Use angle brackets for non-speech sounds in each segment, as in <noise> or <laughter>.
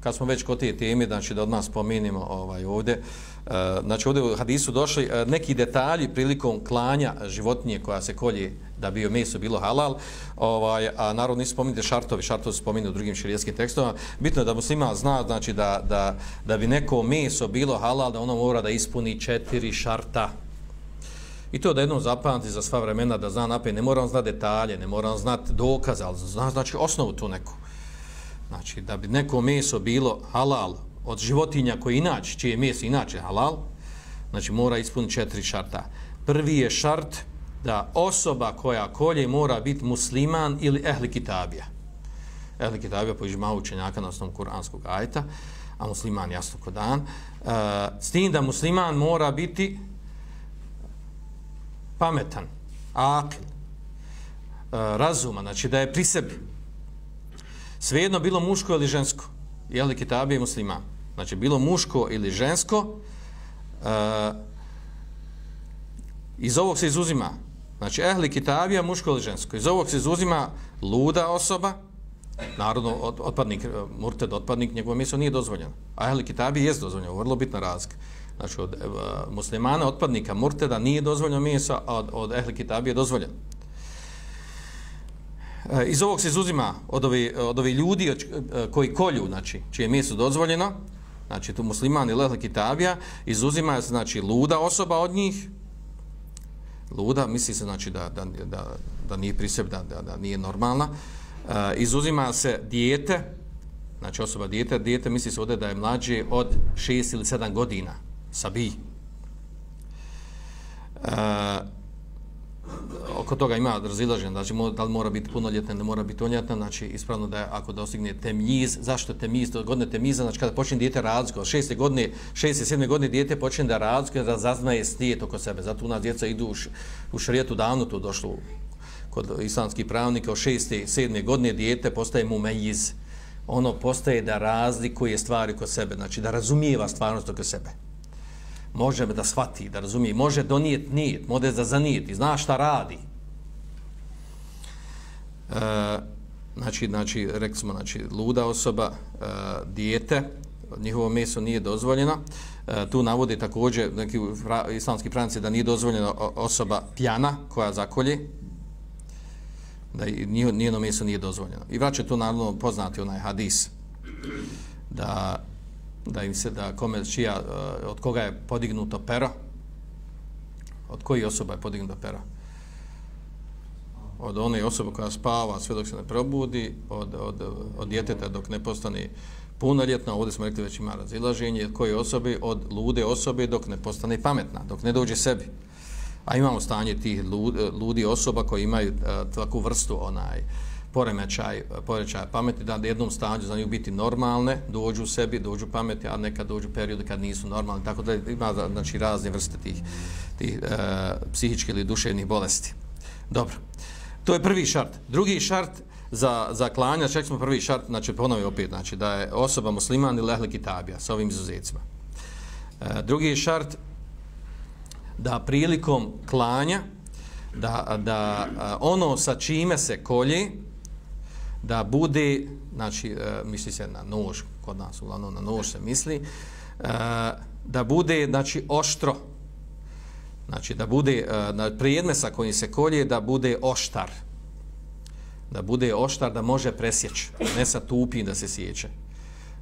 kad smo već kod te teme, znači da od nas spomenimo ovaj, ovdje, e, znači ovdje u hadisu došli e, neki detalji prilikom klanja životinje koja se kolje da bi meso bilo halal, ovaj, a narod nisu spominjete šartovi, šartovi se spominju u drugim širijetskim tekstovima. Bitno je da muslima zna znači, da, da, da bi neko meso bilo halal, da ono mora da ispuni četiri šarta. I to da jednom zapamati za sva vremena, da zna napaj, ne mora on znati detalje, ne mora on znati dokaze, ali zna znači osnovu tu neku. Znači, da bi neko meso bilo halal od životinja koji inače, čije meso inače halal, znači mora ispuniti četiri šarta. Prvi je šart da osoba koja kolje mora biti musliman ili ehli kitabija. Ehli kitabija po ižma učenjaka na osnovu kuranskog ajta, a musliman jasno ko dan. Uh, s tim da musliman mora biti pametan, akil, e, razuman, znači da je pri sebi. Svejedno bilo muško ili žensko, je li i musliman. Znači bilo muško ili žensko, uh, iz ovog se izuzima Znači, ehli kitabija, muško ili žensko. Iz ovog se izuzima luda osoba, narodno otpadnik, murted otpadnik, njegovo mjesto nije dozvoljeno. A ehli kitabi je dozvoljeno, vrlo bitna razlika. Znači, od uh, muslimana, otpadnika, murteda nije dozvoljeno mjesto, a od, od ehli kitabija je dozvoljeno. E, iz ovog se izuzima od ovi, od ovi ljudi od, e, koji kolju, znači, čije mjesto dozvoljeno, znači, tu muslimani ili kitabija, izuzima, znači, luda osoba od njih, luda, misli se znači da, da, da, da nije priseb, da, da, da nije normalna. e, izuzima se dijete, znači osoba dijete, dijete misli se ovdje da je mlađe od 6 ili 7 godina, sabi. E, oko toga ima razilažen, znači da li mora biti punoljetna, ne mora biti punoljetna, znači ispravno da je, ako dostigne temljiz, zašto temljiz, to godine temljiza, znači kada počne dijete razliku, od šeste godine, šeste, sedme godine dijete počne da razliku, da zaznaje snijet oko sebe, zato u nas djeca idu u, u šarijetu davno, to došlo kod islamskih pravnika, od šeste, sedme godine dijete postaje mu mejiz, ono postaje da razlikuje stvari kod sebe, znači da razumijeva stvarnost oko sebe. Može da shvati, da razumije, može donijeti nijet, može da zanijeti, zna šta radi. E, znači, znači, rekli smo, znači, luda osoba, e, dijete, njihovo meso nije dozvoljeno. E, tu navode također neki islamski pravnici da nije dozvoljena osoba pjana koja zakolje, da njeno meso nije dozvoljeno. I vraća tu naravno poznati onaj hadis da da im se da kome čija od koga je podignuto pero od koji osoba je podignuto pero od one osobe koja spava sve dok se ne probudi od, od, od djeteta dok ne postane punoljetna ovdje smo rekli već ima razilaženje koje osobe od lude osobe dok ne postane pametna dok ne dođe sebi a imamo stanje tih ludi osoba koji imaju uh, takvu vrstu onaj poremećaj, poremećaj pameti, da jednom stanju za nju biti normalne, dođu u sebi, dođu pameti, a nekad dođu periodi kad nisu normalni, tako da ima znači, razne vrste tih, tih e, psihičkih ili duševnih bolesti. Dobro, to je prvi šart. Drugi šart za, za klanja, čak smo prvi šart, znači ponovi opet, znači da je osoba musliman ili ehli kitabija sa ovim izuzetcima. E, drugi šart, da prilikom klanja, da, da ono sa čime se kolje, da bude, znači, e, misli se na nož, kod nas uglavnom na nož se misli, e, da bude, znači, oštro, znači, da bude, e, na prijedme sa kojim se kolje, da bude oštar, da bude oštar, da može presjeći, ne sa tupim da se sjeće,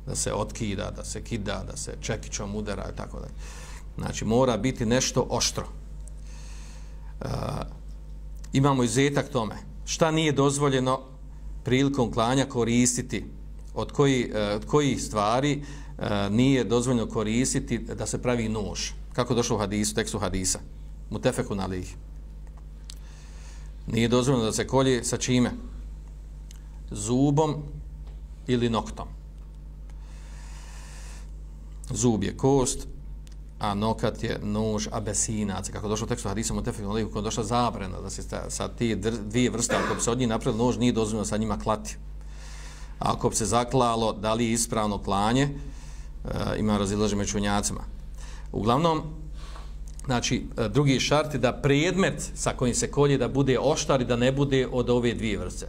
da se otkida, da se kida, da se čekićom udara i tako dalje. Znači, mora biti nešto oštro. E, imamo izetak tome. Šta nije dozvoljeno prilikom klanja koristiti od koji, e, od koji stvari e, nije dozvoljeno koristiti da se pravi nož. Kako došlo u hadisu, tekstu hadisa? Mutefeku na lih. Nije dozvoljeno da se kolje sa čime? Zubom ili noktom. Zub je kost, a nokat je nož abesinac. Kako došlo tekstu hadisa mu tefeku naliku, kako došla zabrena da se sa ti dvije vrste, ako bi se od njih napravili nož, nije dozvoljeno sa njima klati. Ako bi se zaklalo, da li je ispravno klanje, e, ima razilaže među unjacima. Uglavnom, znači, e, drugi šart je da predmet sa kojim se kolje da bude oštar i da ne bude od ove dvije vrste.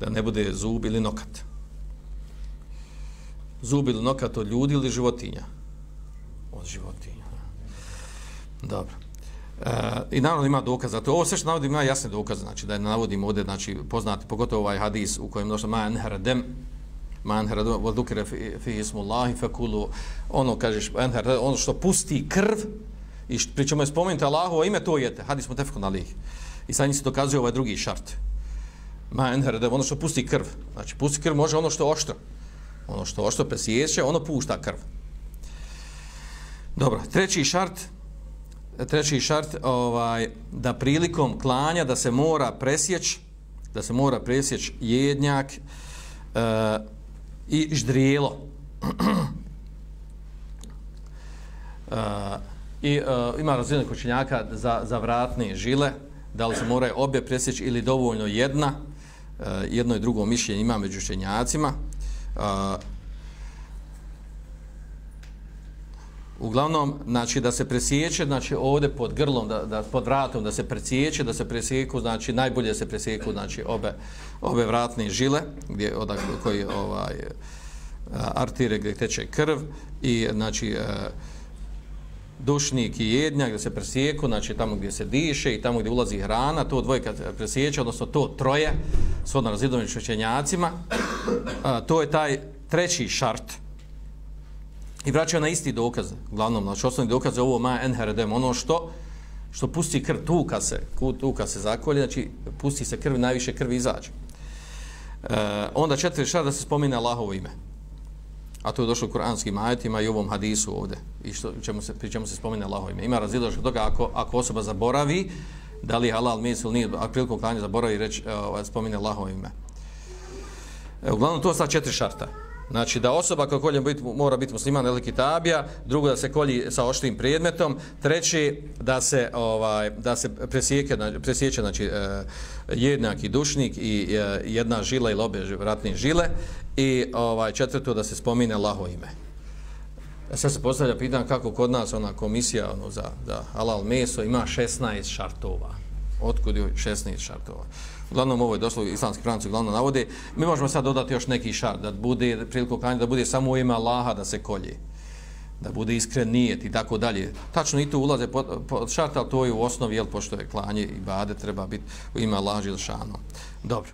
Da ne bude zub ili nokat. Zub ili nokat od ljudi ili životinja? Od životinja. Dobro. E, I naravno ima dokaz za to. Ovo sve što navodim ima jasne dokaze, znači da je navodim ovdje, znači poznati, pogotovo ovaj hadis u kojem došlo man hradem, man wa dhukira fi, ismullahi fakulu ono kažeš, ono što pusti krv, i pričamo je spomenuti Allahovo ime to jete, hadis mu tefkon alih. I sad se dokazuje ovaj drugi šart. Man da ono što pusti krv. Znači, pusti krv može ono što oštro. Ono što oštro presjeće, ono pušta krv. Dobro, treći šart, treći šart ovaj da prilikom klanja da se mora presjeć da se mora presjeć jednjak e, i ždrijelo. Uh, <clears throat> i uh, ima razine kočenjaka za, za vratne žile da li se mora obje presjeći ili dovoljno jedna uh, jedno i drugo mišljenje ima među učenjacima. Uh, Uglavnom, znači da se presjeće, znači ovdje pod grlom, da, da pod vratom da se presjeće, da se presjeku, znači najbolje se presjeku, znači obe, obe vratne žile, gdje odakle koji ovaj artire gdje teče krv i znači e, dušnik i jednjak gdje se presjeku, znači tamo gdje se diše i tamo gdje ulazi hrana, to dvoje kad presjeće, odnosno to troje, svodno razidovim čućenjacima, to je taj treći šart, I vraćaju na isti dokaz, glavnom, znači osnovni dokaz je ovo ma enheredem, ono što što pusti krv, tuka se, tuka se zakolje, znači pusti se krv, najviše krvi izađe. E, onda četiri šar da se spomine Allahovo ime. A to je došlo u kuranskim ajetima i u ovom hadisu ovde. I što, čemu se, pri čemu se spomine Allahovo ime. Ima razlijedno što toga ako, ako osoba zaboravi, da li je halal mis ili nije, a prilikom klanja zaboravi reći, e, ovaj, spomine Allahovo ime. E, uglavnom, to je četiri šarta. Znači da osoba koja kolje bit, mora biti musliman ili kitabija, drugo da se kolji sa oštrim predmetom, treći da se ovaj da se presjeke znači, presjeće znači e, jednaki dušnik i e, jedna žila ili obe vratne žile i ovaj četvrto da se spomine Allahovo ime. A sad se postavlja pitanje kako kod nas ona komisija ono za da halal meso ima 16 šartova. Otkud je 16 šartova? uglavnom ovo je došlo islamski pravnici uglavnom navode, mi možemo sad dodati još neki šart, da bude priliku klanja, da bude samo u ime Allaha da se kolje, da bude iskren nijet i tako dalje. Tačno i tu ulaze pod, pod šart, ali to je u osnovi, jel, pošto je klanje i bade, treba biti u ime Allaha Žilšanu. Dobro.